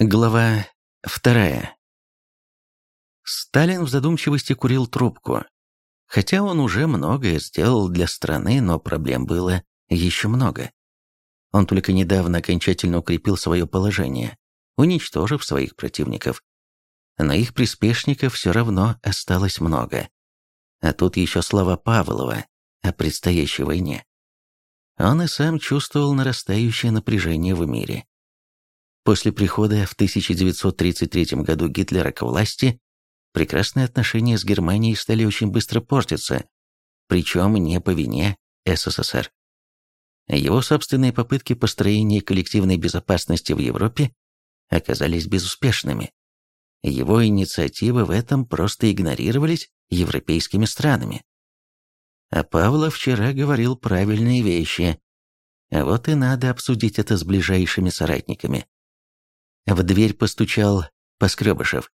Глава вторая. Сталин в задумчивости курил трубку. Хотя он уже многое сделал для страны, но проблем было еще много. Он только недавно окончательно укрепил свое положение, уничтожив своих противников. Но их приспешников все равно осталось много. А тут еще слова Павлова о предстоящей войне. Он и сам чувствовал нарастающее напряжение в мире. После прихода в 1933 году Гитлера к власти прекрасные отношения с Германией стали очень быстро портиться, причем не по вине СССР. Его собственные попытки построения коллективной безопасности в Европе оказались безуспешными. Его инициативы в этом просто игнорировались европейскими странами. А Павлов вчера говорил правильные вещи. Вот и надо обсудить это с ближайшими соратниками. В дверь постучал Поскребышев.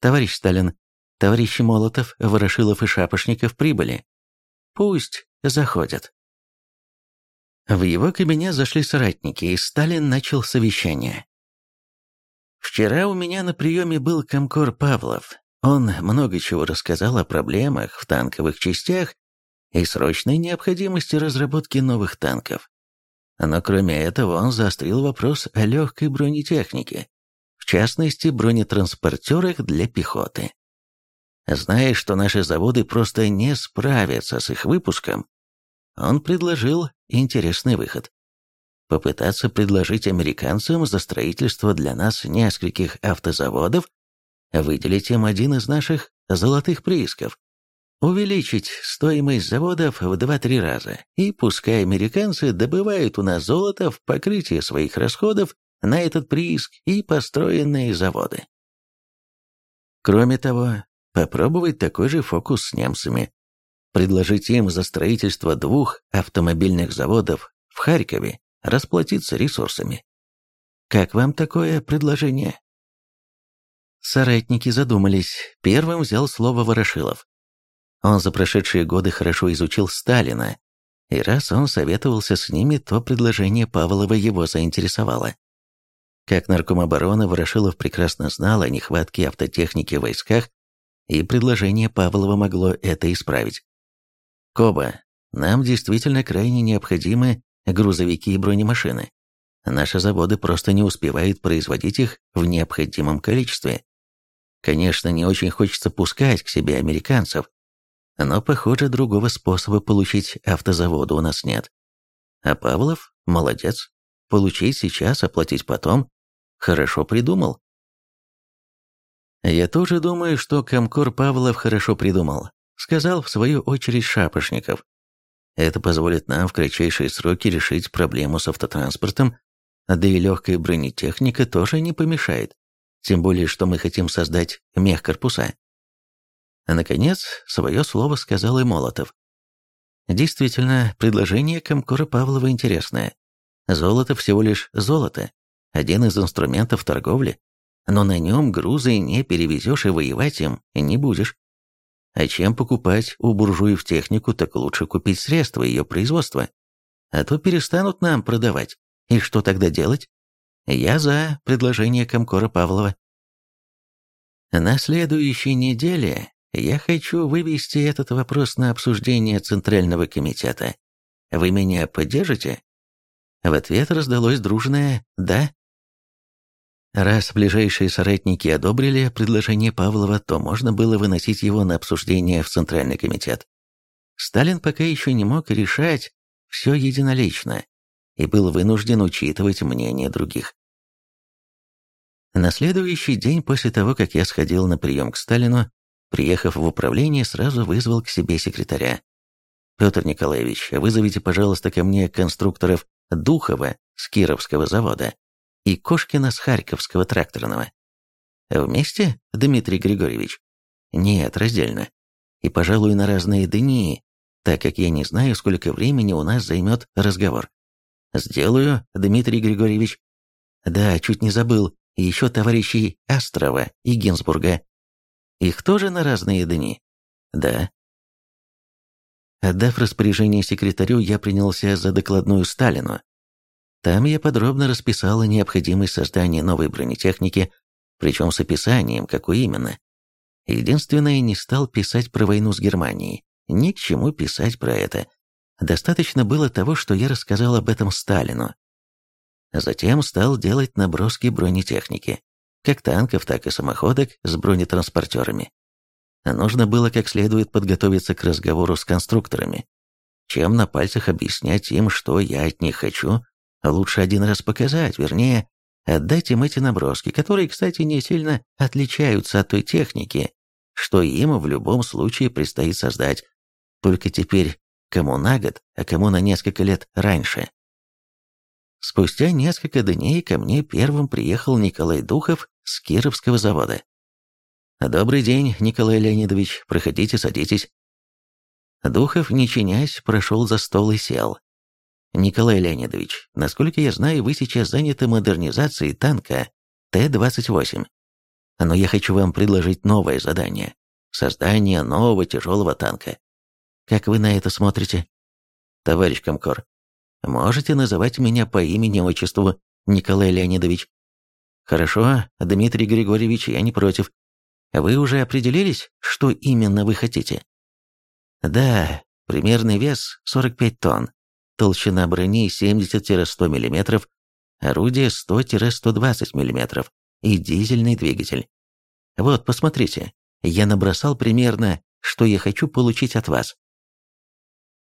«Товарищ Сталин, товарищи Молотов, Ворошилов и Шапошников прибыли. Пусть заходят». В его кабинет зашли соратники, и Сталин начал совещание. «Вчера у меня на приеме был комкор Павлов. Он много чего рассказал о проблемах в танковых частях и срочной необходимости разработки новых танков. Но кроме этого он заострил вопрос о легкой бронетехнике, в частности бронетранспортерах для пехоты. Зная, что наши заводы просто не справятся с их выпуском, он предложил интересный выход. Попытаться предложить американцам за строительство для нас нескольких автозаводов выделить им один из наших золотых приисков, увеличить стоимость заводов в 2-3 раза, и пускай американцы добывают у нас золото в покрытие своих расходов на этот прииск и построенные заводы. Кроме того, попробовать такой же фокус с немцами. Предложить им за строительство двух автомобильных заводов в Харькове расплатиться ресурсами. Как вам такое предложение? Соратники задумались. Первым взял слово Ворошилов. Он за прошедшие годы хорошо изучил Сталина, и раз он советовался с ними, то предложение Павлова его заинтересовало. Как нарком обороны Ворошилов прекрасно знал о нехватке автотехники в войсках, и предложение Павлова могло это исправить. «Коба, нам действительно крайне необходимы грузовики и бронемашины. Наши заводы просто не успевают производить их в необходимом количестве. Конечно, не очень хочется пускать к себе американцев, но, похоже, другого способа получить автозаводы у нас нет. А Павлов молодец. Получить сейчас, оплатить потом. Хорошо придумал. Я тоже думаю, что Комкор Павлов хорошо придумал. Сказал в свою очередь Шапошников. Это позволит нам в кратчайшие сроки решить проблему с автотранспортом, да и легкая бронетехника тоже не помешает. Тем более, что мы хотим создать мехкорпуса. А наконец, свое слово сказал и Молотов. Действительно, предложение Комкора Павлова интересное. Золото всего лишь золото, один из инструментов торговли, но на нем грузы не перевезешь и воевать им не будешь. А чем покупать у буржуев технику, так лучше купить средства ее производства. А то перестанут нам продавать. И что тогда делать? Я за предложение Комкора Павлова. На следующей неделе я хочу вывести этот вопрос на обсуждение Центрального комитета. Вы меня поддержите?» В ответ раздалось дружное «да». Раз ближайшие соратники одобрили предложение Павлова, то можно было выносить его на обсуждение в Центральный комитет. Сталин пока еще не мог решать все единолично и был вынужден учитывать мнение других. На следующий день после того, как я сходил на прием к Сталину, Приехав в управление, сразу вызвал к себе секретаря. «Петр Николаевич, вызовите, пожалуйста, ко мне конструкторов Духова с Кировского завода и Кошкина с Харьковского тракторного». «Вместе, Дмитрий Григорьевич?» «Нет, раздельно. И, пожалуй, на разные дни, так как я не знаю, сколько времени у нас займет разговор». «Сделаю, Дмитрий Григорьевич». «Да, чуть не забыл, еще товарищей Астрова и Гинзбурга. Их тоже на разные дни? Да. Отдав распоряжение секретарю, я принялся за докладную Сталину. Там я подробно расписала необходимость создания новой бронетехники, причем с описанием, какой именно. Единственное, не стал писать про войну с Германией. Ни к чему писать про это. Достаточно было того, что я рассказал об этом Сталину. Затем стал делать наброски бронетехники, как танков, так и самоходок с бронетранспортерами. Нужно было как следует подготовиться к разговору с конструкторами. Чем на пальцах объяснять им, что я от них хочу, лучше один раз показать, вернее, отдать им эти наброски, которые, кстати, не сильно отличаются от той техники, что им в любом случае предстоит создать, только теперь кому на год, а кому на несколько лет раньше. Спустя несколько дней ко мне первым приехал Николай Духов с Кировского завода. «Добрый день, Николай Леонидович, проходите, садитесь». Духов, не чинясь, прошел за стол и сел. «Николай Леонидович, насколько я знаю, вы сейчас заняты модернизацией танка Т-28. Но я хочу вам предложить новое задание – создание нового тяжелого танка. Как вы на это смотрите? Товарищ Комкор, можете называть меня по имени-отчеству Николай Леонидович. Хорошо, Дмитрий Григорьевич, я не против. Вы уже определились, что именно вы хотите? Да, примерный вес 45 тонн, толщина брони 70-100 мм, орудие 100-120 мм и дизельный двигатель. Вот, посмотрите, я набросал примерно, что я хочу получить от вас.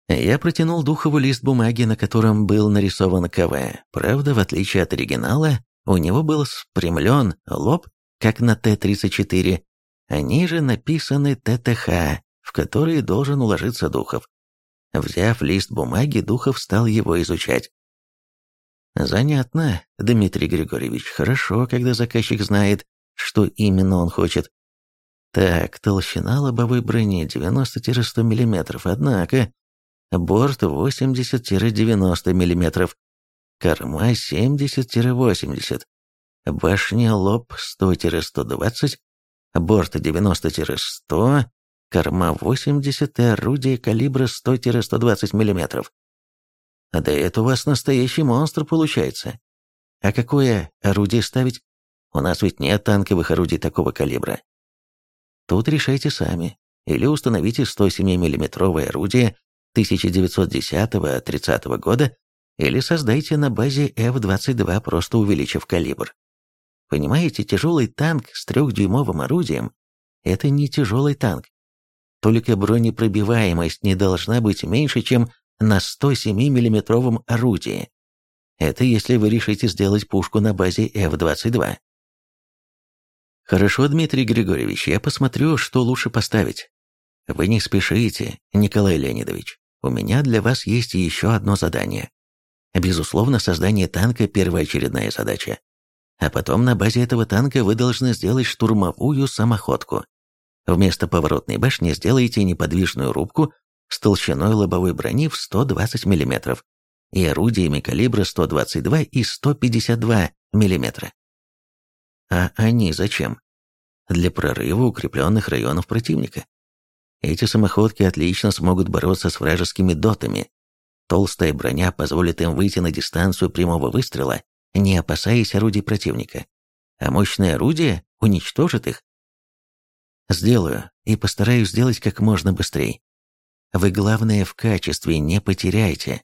Я протянул Духову лист бумаги, на котором был нарисован КВ. Правда, в отличие от оригинала, у него был спрямлен лоб, как на Т-34, а ниже написаны ТТХ, в которые должен уложиться Духов. Взяв лист бумаги, Духов стал его изучать. Занятно, Дмитрий Григорьевич, хорошо, когда заказчик знает, что именно он хочет. Так, толщина лобовой брони 90-100 мм, однако борт 80-90 мм, корма 70-80, башня лоб 100-120, борт 90-100, корма 80 и орудие калибра 100-120 мм. Да это у вас настоящий монстр получается. А какое орудие ставить? У нас ведь нет танковых орудий такого калибра. Тут решайте сами. Или установите 107 миллиметровое орудие 1910-30 года или создайте на базе F-22, просто увеличив калибр. Понимаете, тяжелый танк с трехдюймовым орудием – это не тяжелый танк. Только бронепробиваемость не должна быть меньше, чем на 107 миллиметровом орудии. Это если вы решите сделать пушку на базе F-22. Хорошо, Дмитрий Григорьевич, я посмотрю, что лучше поставить. Вы не спешите, Николай Леонидович. У меня для вас есть еще одно задание. Безусловно, создание танка – первоочередная задача. А потом на базе этого танка вы должны сделать штурмовую самоходку. Вместо поворотной башни сделайте неподвижную рубку с толщиной лобовой брони в 120 мм и орудиями калибра 122 и 152 мм. А они зачем? Для прорыва укрепленных районов противника. Эти самоходки отлично смогут бороться с вражескими дотами. Толстая броня позволит им выйти на дистанцию прямого выстрела, не опасаясь орудий противника. А мощное орудие уничтожит их. Сделаю, и постараюсь сделать как можно быстрее. Вы главное в качестве не потеряйте.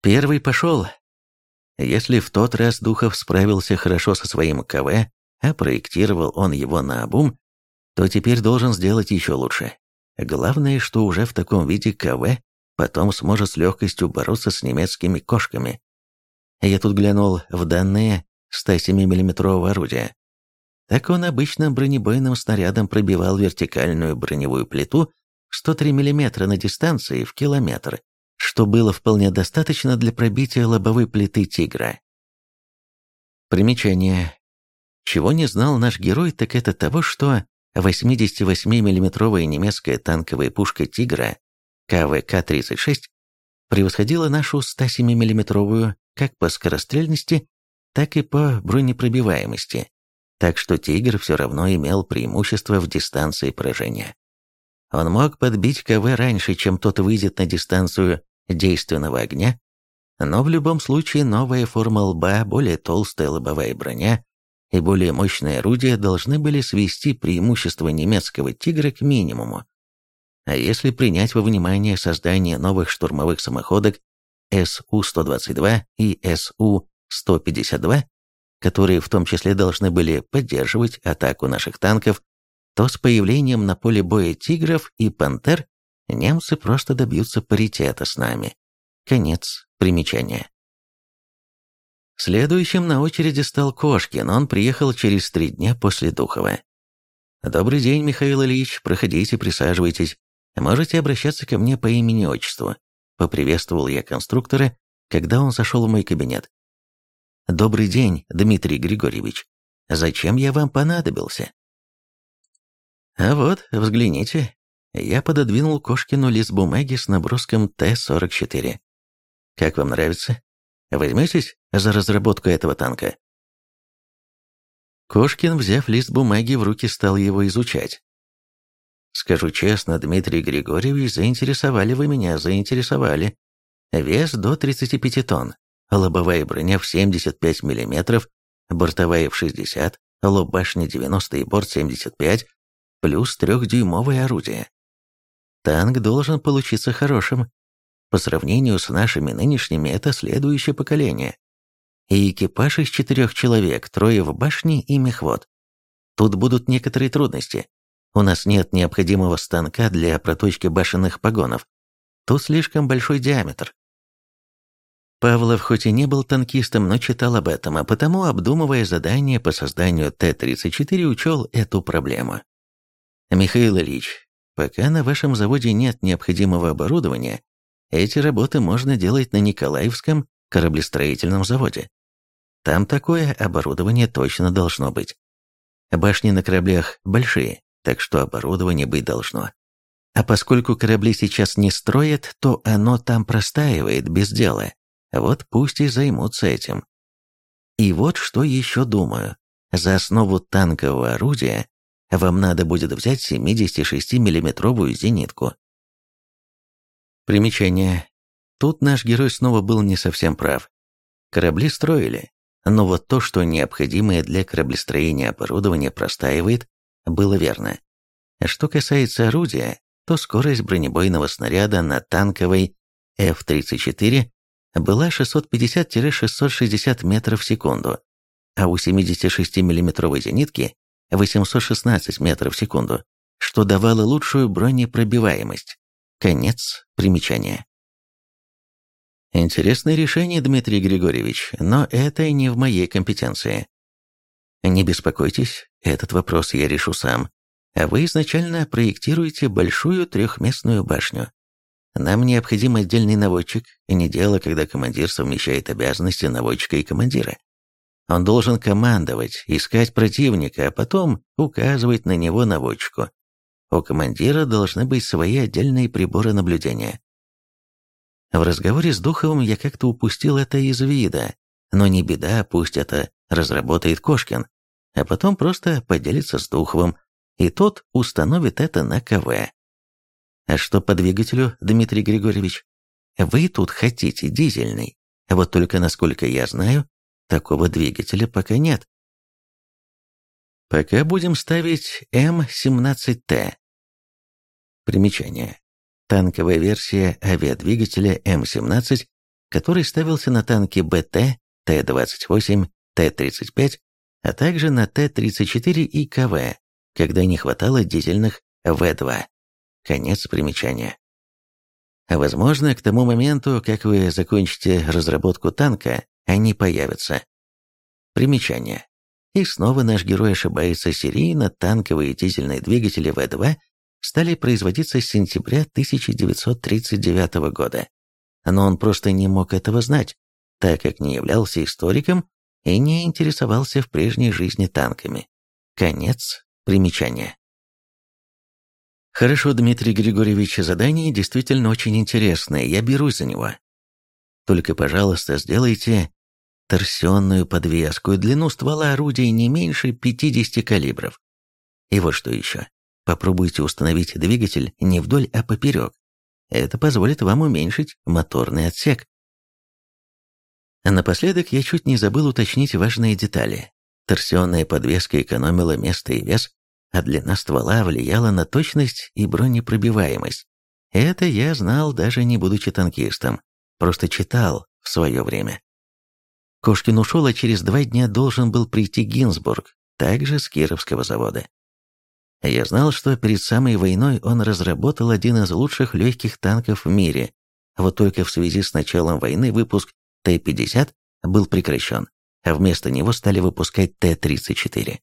Первый пошел. Если в тот раз Духов справился хорошо со своим КВ, а проектировал он его на обум, то теперь должен сделать еще лучше. Главное, что уже в таком виде КВ потом сможет с легкостью бороться с немецкими кошками. Я тут глянул в данные 107 миллиметрового орудия. Так он обычным бронебойным снарядом пробивал вертикальную броневую плиту 103 мм на дистанции в километр, что было вполне достаточно для пробития лобовой плиты «Тигра». Примечание. Чего не знал наш герой, так это того, что 88 миллиметровая немецкая танковая пушка «Тигра» КВК-36 превосходила нашу 107 миллиметровую как по скорострельности, так и по бронепробиваемости, так что «Тигр» все равно имел преимущество в дистанции поражения. Он мог подбить КВ раньше, чем тот выйдет на дистанцию действенного огня, Но в любом случае новая форма лба, более толстая лобовая броня и более мощные орудия должны были свести преимущество немецкого «Тигра» к минимуму. А если принять во внимание создание новых штурмовых самоходок СУ-122 и СУ-152, которые в том числе должны были поддерживать атаку наших танков, то с появлением на поле боя «Тигров» и «Пантер» немцы просто добьются паритета с нами. Конец примечания. Следующим на очереди стал Кошкин, он приехал через три дня после Духова. «Добрый день, Михаил Ильич, проходите, присаживайтесь. Можете обращаться ко мне по имени-отчеству. Поприветствовал я конструктора, когда он зашел в мой кабинет. «Добрый день, Дмитрий Григорьевич. Зачем я вам понадобился?» «А вот, взгляните». Я пододвинул Кошкину лист бумаги с наброском Т-44. «Как вам нравится? Возьметесь за разработку этого танка?» Кошкин, взяв лист бумаги в руки, стал его изучать. Скажу честно, Дмитрий Григорьевич, заинтересовали вы меня, заинтересовали. Вес до 35 тонн, лобовая броня в 75 мм, бортовая в 60, лоб башни 90 и борт 75, плюс трехдюймовое орудие. Танк должен получиться хорошим. По сравнению с нашими нынешними, это следующее поколение. И экипаж из четырех человек, трое в башне и мехвод. Тут будут некоторые трудности. У нас нет необходимого станка для проточки башенных погонов. Тут слишком большой диаметр. Павлов хоть и не был танкистом, но читал об этом, а потому, обдумывая задание по созданию Т-34, учел эту проблему. Михаил Ильич, пока на вашем заводе нет необходимого оборудования, эти работы можно делать на Николаевском кораблестроительном заводе. Там такое оборудование точно должно быть. Башни на кораблях большие, так что оборудование быть должно. А поскольку корабли сейчас не строят, то оно там простаивает без дела. Вот пусть и займутся этим. И вот что еще думаю. За основу танкового орудия вам надо будет взять 76 миллиметровую зенитку. Примечание. Тут наш герой снова был не совсем прав. Корабли строили, но вот то, что необходимое для кораблестроения оборудование простаивает, было верно. Что касается орудия, то скорость бронебойного снаряда на танковой F-34 была 650-660 метров в секунду, а у 76 миллиметровой зенитки 816 метров в секунду, что давало лучшую бронепробиваемость. Конец примечания. Интересное решение, Дмитрий Григорьевич, но это не в моей компетенции. Не беспокойтесь, этот вопрос я решу сам. А вы изначально проектируете большую трехместную башню. Нам необходим отдельный наводчик, и не дело, когда командир совмещает обязанности наводчика и командира. Он должен командовать, искать противника, а потом указывать на него наводчику. У командира должны быть свои отдельные приборы наблюдения. В разговоре с Духовым я как-то упустил это из вида, но не беда, пусть это разработает Кошкин а потом просто поделится с Духовым, и тот установит это на КВ. А что по двигателю, Дмитрий Григорьевич? Вы тут хотите дизельный, вот только, насколько я знаю, такого двигателя пока нет. Пока будем ставить М17Т. Примечание. Танковая версия авиадвигателя М17, который ставился на танки БТ, Т-28, Т-35 а также на Т-34 и КВ, когда не хватало дизельных В-2. Конец примечания. Возможно, к тому моменту, как вы закончите разработку танка, они появятся. Примечание. И снова наш герой ошибается серийно, танковые дизельные двигатели В-2 стали производиться с сентября 1939 года. Но он просто не мог этого знать, так как не являлся историком и не интересовался в прежней жизни танками. Конец примечания. Хорошо, Дмитрий Григорьевич, задание действительно очень интересное, я берусь за него. Только, пожалуйста, сделайте торсионную подвеску, длину ствола орудия не меньше 50 калибров. И вот что еще. Попробуйте установить двигатель не вдоль, а поперек. Это позволит вам уменьшить моторный отсек. Напоследок я чуть не забыл уточнить важные детали. Торсионная подвеска экономила место и вес, а длина ствола влияла на точность и бронепробиваемость. Это я знал, даже не будучи танкистом, просто читал в свое время. Кошкин ушел, а через два дня должен был прийти Гинзбург, также с Кировского завода. Я знал, что перед самой войной он разработал один из лучших легких танков в мире, вот только в связи с началом войны выпуск Т-50 был прекращен, а вместо него стали выпускать Т-34.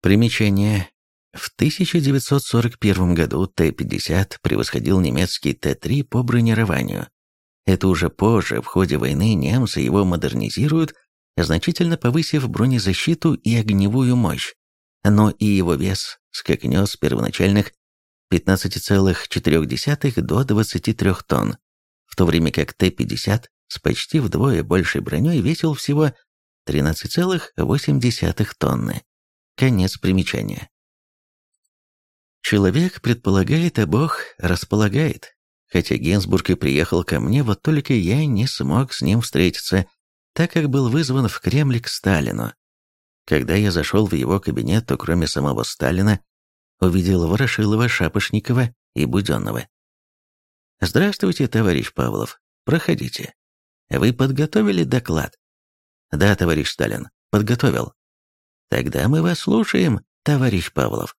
Примечание. В 1941 году Т-50 превосходил немецкий Т-3 по бронированию. Это уже позже, в ходе войны, немцы его модернизируют, значительно повысив бронезащиту и огневую мощь, но и его вес скакнет с первоначальных 15,4 до 23 тонн, в то время как Т-50 с почти вдвое большей броней весил всего 13,8 тонны. Конец примечания. Человек предполагает, а Бог располагает. Хотя Генсбург и приехал ко мне, вот только я не смог с ним встретиться, так как был вызван в Кремль к Сталину. Когда я зашел в его кабинет, то кроме самого Сталина, увидел Ворошилова, Шапошникова и Буденного. «Здравствуйте, товарищ Павлов. Проходите. Вы подготовили доклад?» «Да, товарищ Сталин, подготовил. Тогда мы вас слушаем, товарищ Павлов.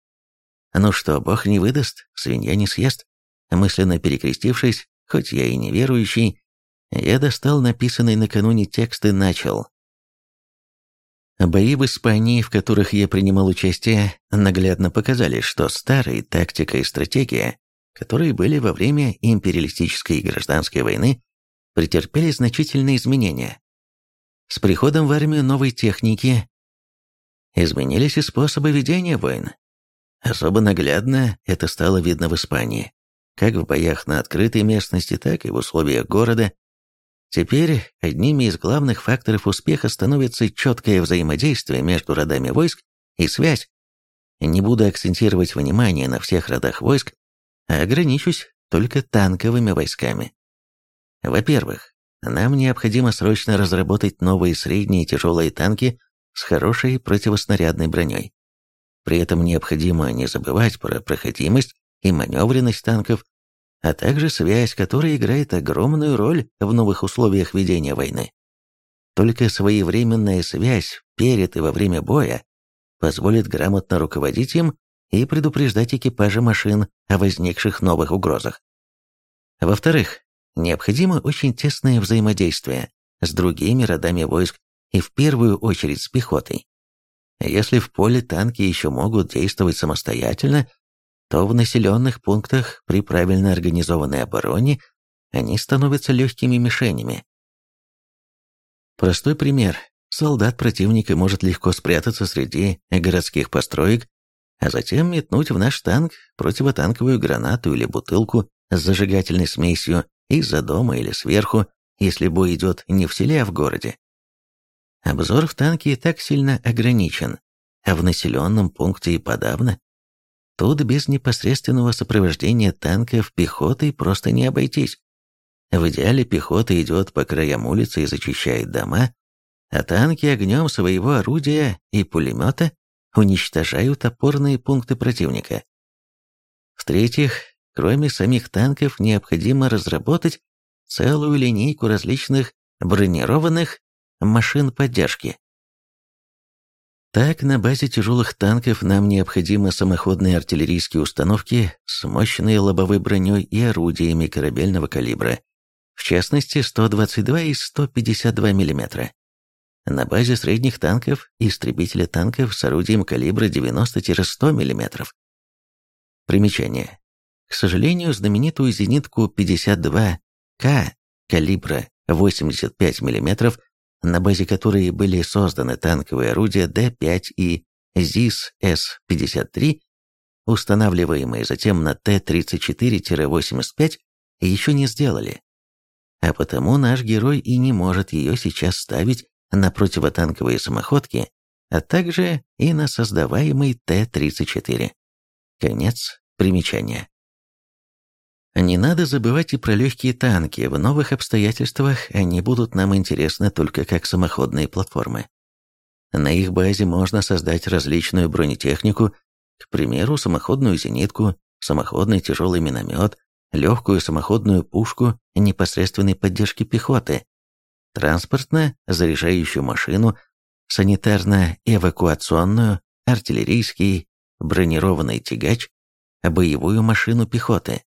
Ну что, бог не выдаст, свинья не съест. Мысленно перекрестившись, хоть я и неверующий, я достал написанный накануне текст и начал. Бои в Испании, в которых я принимал участие, наглядно показали, что старые тактика и стратегия, которые были во время империалистической и гражданской войны, претерпели значительные изменения. С приходом в армию новой техники Изменились и способы ведения войн. Особо наглядно это стало видно в Испании, как в боях на открытой местности, так и в условиях города. Теперь одними из главных факторов успеха становится четкое взаимодействие между родами войск и связь. Не буду акцентировать внимание на всех родах войск, а ограничусь только танковыми войсками. Во-первых, нам необходимо срочно разработать новые средние тяжелые танки с хорошей противоснарядной броней. При этом необходимо не забывать про проходимость и маневренность танков, а также связь, которая играет огромную роль в новых условиях ведения войны. Только своевременная связь перед и во время боя позволит грамотно руководить им и предупреждать экипажи машин о возникших новых угрозах. Во-вторых, необходимо очень тесное взаимодействие с другими родами войск и в первую очередь с пехотой. Если в поле танки еще могут действовать самостоятельно, то в населенных пунктах при правильно организованной обороне они становятся легкими мишенями. Простой пример. Солдат противника может легко спрятаться среди городских построек, а затем метнуть в наш танк противотанковую гранату или бутылку с зажигательной смесью из-за дома или сверху, если бой идет не в селе, а в городе. Обзор в танке и так сильно ограничен, а в населенном пункте и подавно. Тут без непосредственного сопровождения танков пехотой просто не обойтись. В идеале пехота идет по краям улицы и зачищает дома, а танки огнем своего орудия и пулемета уничтожают опорные пункты противника. В-третьих, кроме самих танков, необходимо разработать целую линейку различных бронированных машин поддержки. Так, на базе тяжелых танков нам необходимы самоходные артиллерийские установки с мощной лобовой броней и орудиями корабельного калибра, в частности 122 и 152 мм. На базе средних танков истребители танков с орудием калибра 90-100 мм. Примечание. К сожалению, знаменитую зенитку 52К калибра 85 мм на базе которой были созданы танковые орудия Д-5 и ЗИС-С-53, устанавливаемые затем на Т-34-85, еще не сделали. А потому наш герой и не может ее сейчас ставить на противотанковые самоходки, а также и на создаваемый Т-34. Конец примечания. Не надо забывать и про легкие танки, в новых обстоятельствах они будут нам интересны только как самоходные платформы. На их базе можно создать различную бронетехнику, к примеру, самоходную зенитку, самоходный тяжелый миномет, легкую самоходную пушку непосредственной поддержки пехоты, транспортно-заряжающую машину, санитарно-эвакуационную, артиллерийский, бронированный тягач, боевую машину пехоты.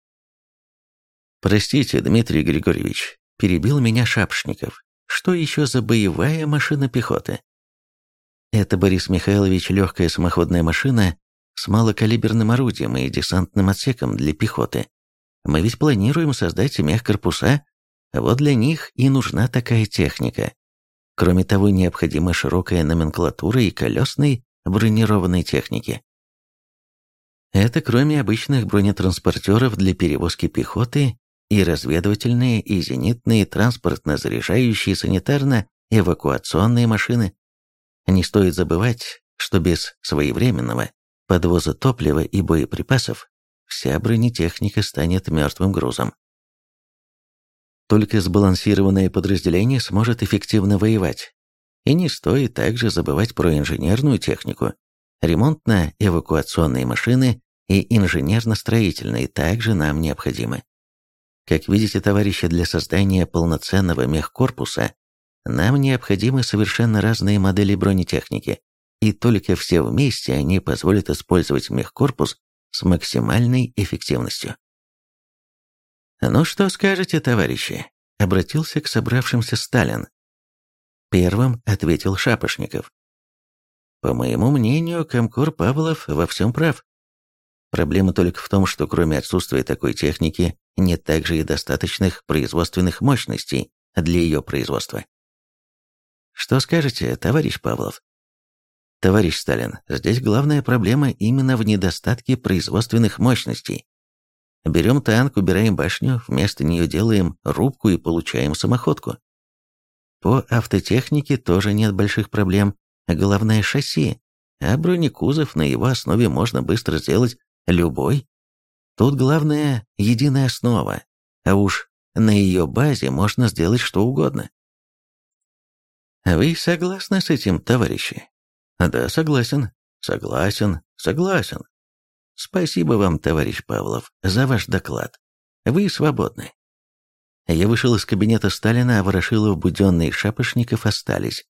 «Простите, Дмитрий Григорьевич», – перебил меня Шапшников. «Что еще за боевая машина пехоты?» Это, Борис Михайлович, легкая самоходная машина с малокалиберным орудием и десантным отсеком для пехоты. Мы ведь планируем создать мехкорпуса, вот для них и нужна такая техника. Кроме того, необходима широкая номенклатура и колесной бронированной техники. Это кроме обычных бронетранспортеров для перевозки пехоты и разведывательные и зенитные транспортно-заряжающие санитарно-эвакуационные машины. Не стоит забывать, что без своевременного подвоза топлива и боеприпасов вся бронетехника станет мертвым грузом. Только сбалансированное подразделение сможет эффективно воевать. И не стоит также забывать про инженерную технику. Ремонтно-эвакуационные машины и инженерно-строительные также нам необходимы. Как видите, товарищи, для создания полноценного мехкорпуса нам необходимы совершенно разные модели бронетехники, и только все вместе они позволят использовать мехкорпус с максимальной эффективностью. «Ну что скажете, товарищи?» — обратился к собравшимся Сталин. Первым ответил Шапошников. «По моему мнению, Комкор Павлов во всем прав. Проблема только в том, что кроме отсутствия такой техники, нет также и достаточных производственных мощностей для ее производства. Что скажете, товарищ Павлов? Товарищ Сталин, здесь главная проблема именно в недостатке производственных мощностей. Берем танк, убираем башню, вместо нее делаем рубку и получаем самоходку. По автотехнике тоже нет больших проблем, главное шасси, а бронекузов на его основе можно быстро сделать любой. Тут главное единая основа, а уж на ее базе можно сделать что угодно. Вы согласны с этим, товарищи? Да, согласен, согласен, согласен. Спасибо вам, товарищ Павлов, за ваш доклад. Вы свободны. Я вышел из кабинета Сталина, а Ворошилов, Буденный и Шапошников остались.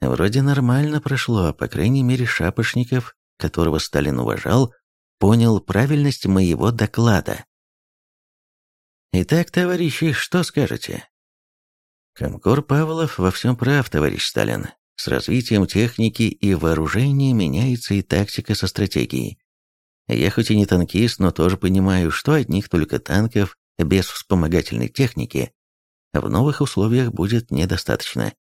Вроде нормально прошло, по крайней мере Шапошников, которого Сталин уважал, понял правильность моего доклада. Итак, товарищи, что скажете? Комкор Павлов во всем прав, товарищ Сталин. С развитием техники и вооружения меняется и тактика со стратегией. Я хоть и не танкист, но тоже понимаю, что одних только танков без вспомогательной техники в новых условиях будет недостаточно.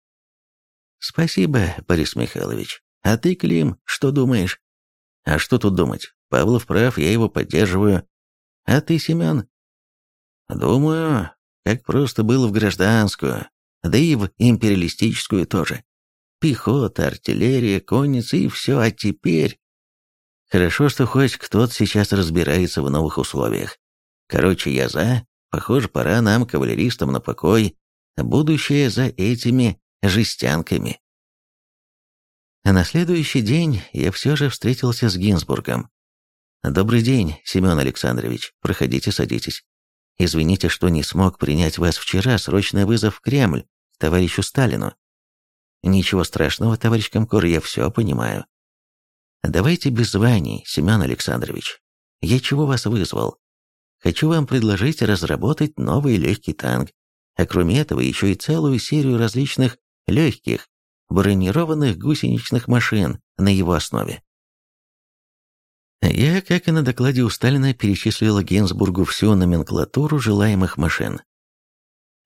Спасибо, Борис Михайлович. А ты, Клим, что думаешь? А что тут думать? Павлов прав, я его поддерживаю. А ты, Семен? Думаю, как просто было в гражданскую, да и в империалистическую тоже. Пехота, артиллерия, конница и все, а теперь... Хорошо, что хоть кто-то сейчас разбирается в новых условиях. Короче, я за. Похоже, пора нам, кавалеристам, на покой. Будущее за этими жестянками. А на следующий день я все же встретился с Гинзбургом. «Добрый день, Семен Александрович. Проходите, садитесь. Извините, что не смог принять вас вчера. Срочный вызов в Кремль, товарищу Сталину. Ничего страшного, товарищ Комкор, я все понимаю. Давайте без званий, Семен Александрович. Я чего вас вызвал? Хочу вам предложить разработать новый легкий танк, а кроме этого еще и целую серию различных легких, бронированных гусеничных машин на его основе. Я, как и на докладе у Сталина, перечислил Генсбургу всю номенклатуру желаемых машин.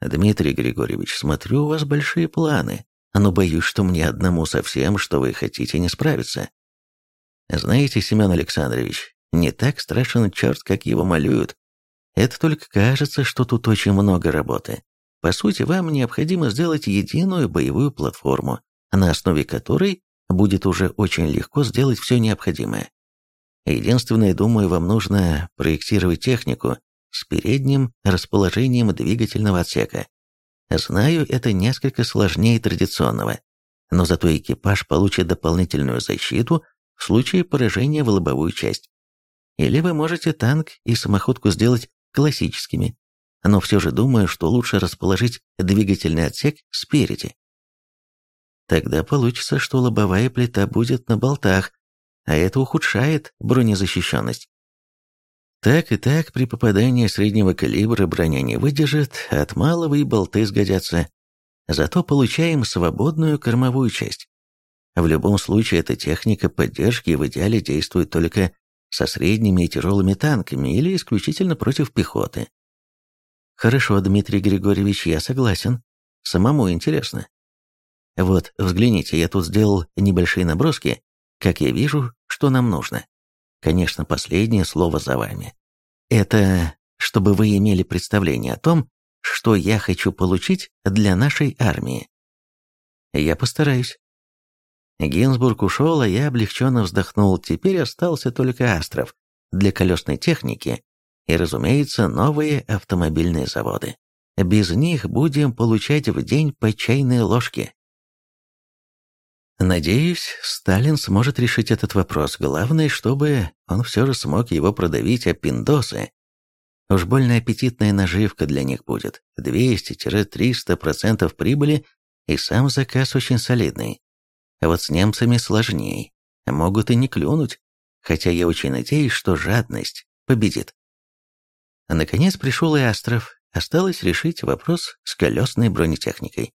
«Дмитрий Григорьевич, смотрю, у вас большие планы но боюсь, что мне одному совсем, что вы хотите, не справиться. Знаете, Семен Александрович, не так страшен черт, как его малюют. Это только кажется, что тут очень много работы. По сути, вам необходимо сделать единую боевую платформу, на основе которой будет уже очень легко сделать все необходимое. Единственное, думаю, вам нужно проектировать технику с передним расположением двигательного отсека. Знаю, это несколько сложнее традиционного, но зато экипаж получит дополнительную защиту в случае поражения в лобовую часть. Или вы можете танк и самоходку сделать классическими, но все же думаю, что лучше расположить двигательный отсек спереди. Тогда получится, что лобовая плита будет на болтах, а это ухудшает бронезащищенность. Так и так, при попадании среднего калибра броня не выдержит, от малого и болты сгодятся. Зато получаем свободную кормовую часть. В любом случае, эта техника поддержки в идеале действует только со средними и тяжелыми танками или исключительно против пехоты. Хорошо, Дмитрий Григорьевич, я согласен. Самому интересно. Вот, взгляните, я тут сделал небольшие наброски, как я вижу, что нам нужно. Конечно, последнее слово за вами. Это чтобы вы имели представление о том, что я хочу получить для нашей армии. Я постараюсь. Гинзбург ушел, а я облегченно вздохнул. Теперь остался только остров для колесной техники и, разумеется, новые автомобильные заводы. Без них будем получать в день по чайной ложке. Надеюсь, Сталин сможет решить этот вопрос. Главное, чтобы он все же смог его продавить, а пиндосы... Уж больно аппетитная наживка для них будет. 200-300% прибыли, и сам заказ очень солидный. А вот с немцами сложнее. Могут и не клюнуть, хотя я очень надеюсь, что жадность победит. Наконец пришел и Астров. Осталось решить вопрос с колесной бронетехникой.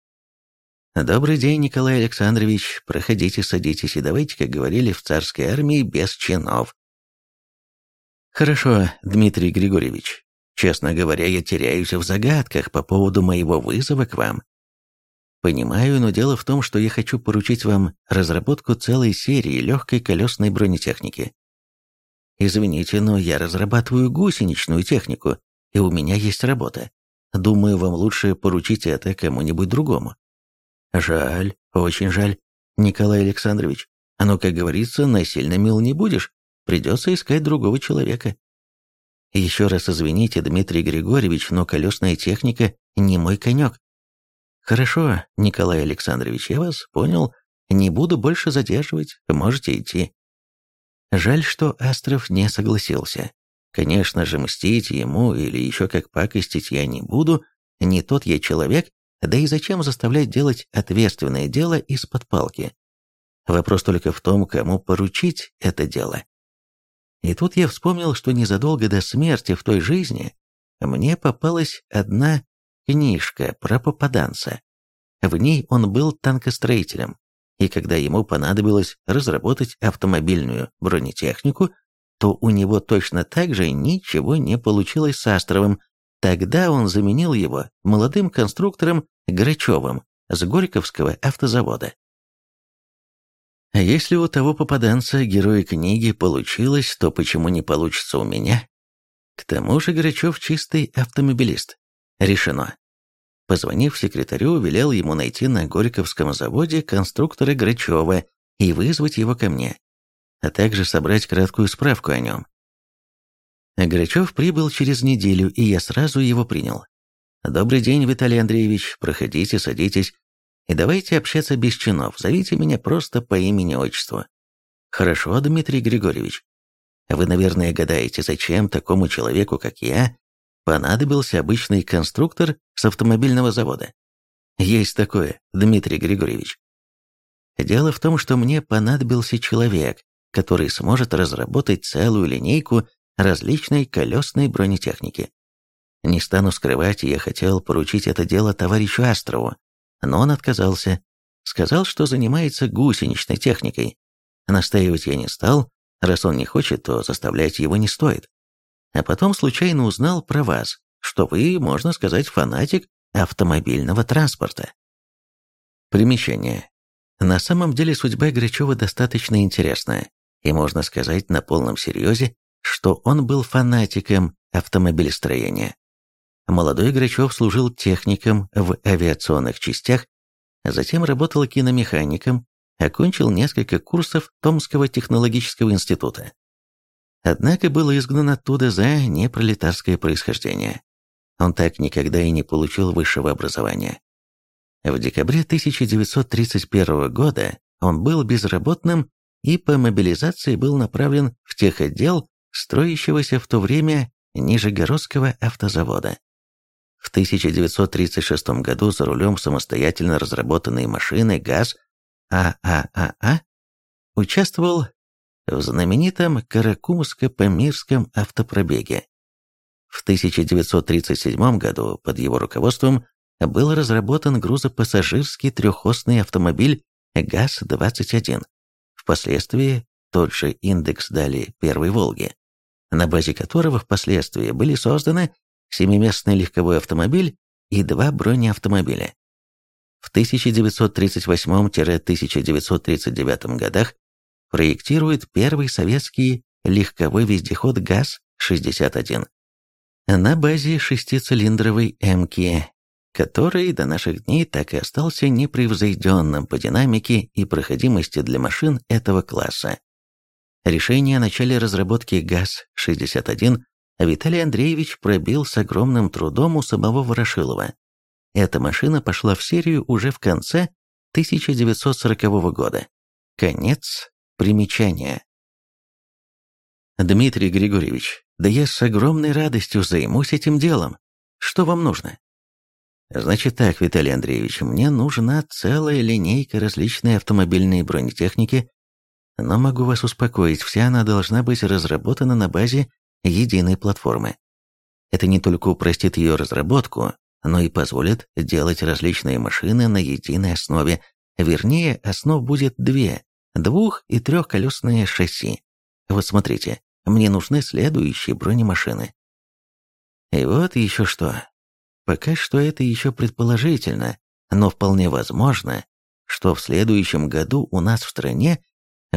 «Добрый день, Николай Александрович. Проходите, садитесь и давайте, как говорили в царской армии, без чинов». «Хорошо, Дмитрий Григорьевич. Честно говоря, я теряюсь в загадках по поводу моего вызова к вам. Понимаю, но дело в том, что я хочу поручить вам разработку целой серии легкой колесной бронетехники. Извините, но я разрабатываю гусеничную технику, и у меня есть работа. Думаю, вам лучше поручить это кому-нибудь другому. Жаль, очень жаль, Николай Александрович. Оно, как говорится, насильно мил не будешь. Придется искать другого человека. Еще раз извините, Дмитрий Григорьевич, но колесная техника не мой конек. Хорошо, Николай Александрович, я вас понял. Не буду больше задерживать, можете идти. Жаль, что Астров не согласился. Конечно же, мстить ему или еще как пакостить я не буду, не тот я человек, да и зачем заставлять делать ответственное дело из-под палки? Вопрос только в том, кому поручить это дело. И тут я вспомнил, что незадолго до смерти в той жизни мне попалась одна книжка про попаданца. В ней он был танкостроителем, и когда ему понадобилось разработать автомобильную бронетехнику, то у него точно так же ничего не получилось с Астровым. Тогда он заменил его молодым конструктором Грачевым с Горьковского автозавода. А если у того попаданца, героя книги, получилось, то почему не получится у меня? К тому же Грачев чистый автомобилист. Решено. Позвонив секретарю, велел ему найти на Горьковском заводе конструктора Грачева и вызвать его ко мне, а также собрать краткую справку о нем. Грачев прибыл через неделю, и я сразу его принял. «Добрый день, Виталий Андреевич, проходите, садитесь. И давайте общаться без чинов, зовите меня просто по имени-отчеству». «Хорошо, Дмитрий Григорьевич. Вы, наверное, гадаете, зачем такому человеку, как я, понадобился обычный конструктор с автомобильного завода. Есть такое, Дмитрий Григорьевич. Дело в том, что мне понадобился человек, который сможет разработать целую линейку различной колесной бронетехники. Не стану скрывать, я хотел поручить это дело товарищу Астрову, но он отказался. Сказал, что занимается гусеничной техникой. Настаивать я не стал, раз он не хочет, то заставлять его не стоит. А потом случайно узнал про вас, что вы, можно сказать, фанатик автомобильного транспорта. Примечание. На самом деле судьба Грачева достаточно интересная, и можно сказать на полном серьезе, что он был фанатиком автомобилестроения. Молодой Грачев служил техником в авиационных частях, затем работал киномехаником, окончил несколько курсов Томского технологического института. Однако был изгнан оттуда за непролетарское происхождение. Он так никогда и не получил высшего образования. В декабре 1931 года он был безработным и по мобилизации был направлен в техотдел строящегося в то время Нижегородского автозавода. В 1936 году за рулем самостоятельно разработанной машины ГАЗ АААА участвовал в знаменитом Каракумско-Памирском автопробеге. В 1937 году под его руководством был разработан грузопассажирский трехосный автомобиль ГАЗ-21. Впоследствии тот же индекс дали первой «Волге», на базе которого впоследствии были созданы семиместный легковой автомобиль и два бронеавтомобиля. В 1938-1939 годах проектирует первый советский легковой вездеход ГАЗ-61 на базе шестицилиндровой МК, который до наших дней так и остался непревзойденным по динамике и проходимости для машин этого класса. Решение о начале разработки ГАЗ-61 Виталий Андреевич пробил с огромным трудом у самого Ворошилова. Эта машина пошла в серию уже в конце 1940 года. Конец примечания. Дмитрий Григорьевич, да я с огромной радостью займусь этим делом. Что вам нужно? Значит так, Виталий Андреевич, мне нужна целая линейка различной автомобильной бронетехники, но могу вас успокоить, вся она должна быть разработана на базе единой платформы. Это не только упростит ее разработку, но и позволит делать различные машины на единой основе. Вернее, основ будет две – двух- и трехколесные шасси. Вот смотрите, мне нужны следующие бронемашины. И вот еще что. Пока что это еще предположительно, но вполне возможно, что в следующем году у нас в стране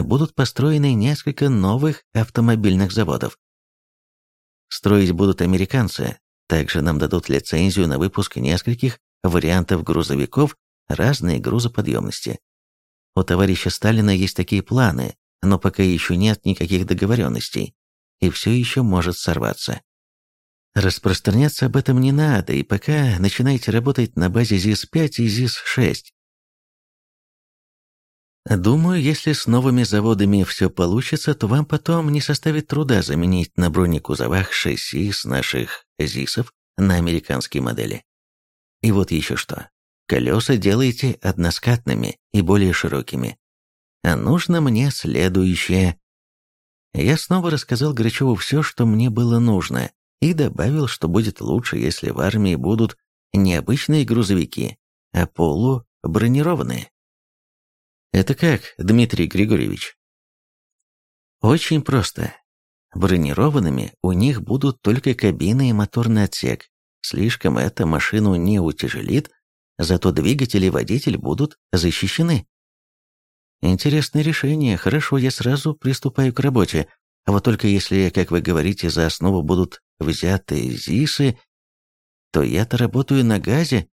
будут построены несколько новых автомобильных заводов. Строить будут американцы, также нам дадут лицензию на выпуск нескольких вариантов грузовиков разной грузоподъемности. У товарища Сталина есть такие планы, но пока еще нет никаких договоренностей, и все еще может сорваться. Распространяться об этом не надо, и пока начинайте работать на базе ЗИС-5 и ЗИС-6. Думаю, если с новыми заводами все получится, то вам потом не составит труда заменить на бронекузовах шасси с наших ЗИСов на американские модели. И вот еще что. Колеса делайте односкатными и более широкими. А нужно мне следующее. Я снова рассказал Грачеву все, что мне было нужно, и добавил, что будет лучше, если в армии будут не обычные грузовики, а полубронированные. Это как, Дмитрий Григорьевич? Очень просто. Бронированными у них будут только кабина и моторный отсек. Слишком это машину не утяжелит, зато двигатель и водитель будут защищены. Интересное решение. Хорошо, я сразу приступаю к работе. А вот только если, как вы говорите, за основу будут взяты ЗИСы, то я-то работаю на газе.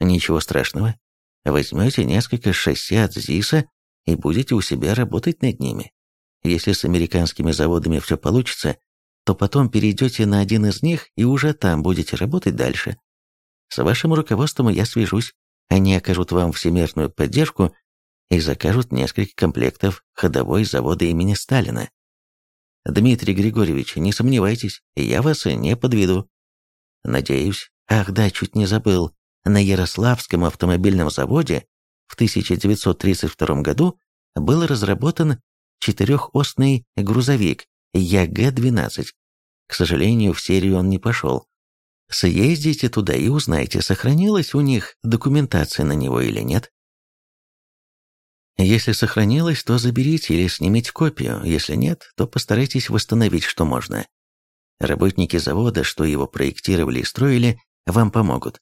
Ничего страшного. Возьмете несколько шасси от ЗИСа и будете у себя работать над ними. Если с американскими заводами все получится, то потом перейдете на один из них и уже там будете работать дальше. С вашим руководством я свяжусь, они окажут вам всемирную поддержку и закажут несколько комплектов ходовой завода имени Сталина. Дмитрий Григорьевич, не сомневайтесь, я вас не подведу. Надеюсь. Ах да, чуть не забыл. На Ярославском автомобильном заводе в 1932 году был разработан четырехосный грузовик ЯГ-12. К сожалению, в серию он не пошел. Съездите туда и узнайте, сохранилась у них документация на него или нет. Если сохранилась, то заберите или снимите копию, если нет, то постарайтесь восстановить, что можно. Работники завода, что его проектировали и строили, вам помогут.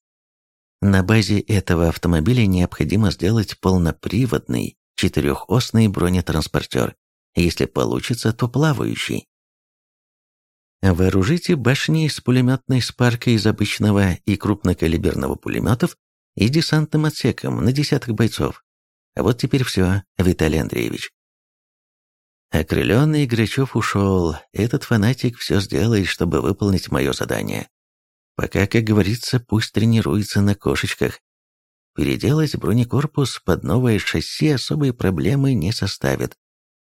На базе этого автомобиля необходимо сделать полноприводный четырехосный бронетранспортер, если получится, то плавающий. Вооружите башни с пулеметной спаркой из обычного и крупнокалиберного пулеметов и десантным отсеком на десяток бойцов. А вот теперь все, Виталий Андреевич. Окрыленный Грачев ушел. Этот фанатик все сделает, чтобы выполнить мое задание. Пока, как говорится, пусть тренируется на кошечках. Переделать бронекорпус под новое шасси особой проблемы не составит.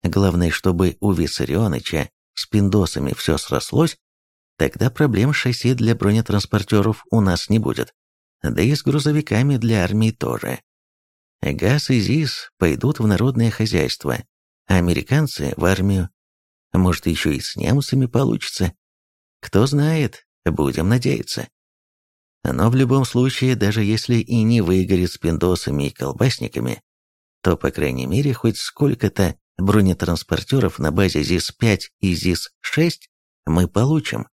Главное, чтобы у Виссарионыча с пиндосами все срослось, тогда проблем шасси для бронетранспортеров у нас не будет. Да и с грузовиками для армии тоже. ГАЗ и ЗИС пойдут в народное хозяйство, а американцы в армию. Может, еще и с немцами получится. Кто знает, будем надеяться. Но в любом случае, даже если и не выгорит с пиндосами и колбасниками, то, по крайней мере, хоть сколько-то бронетранспортеров на базе ЗИС-5 и ЗИС-6 мы получим.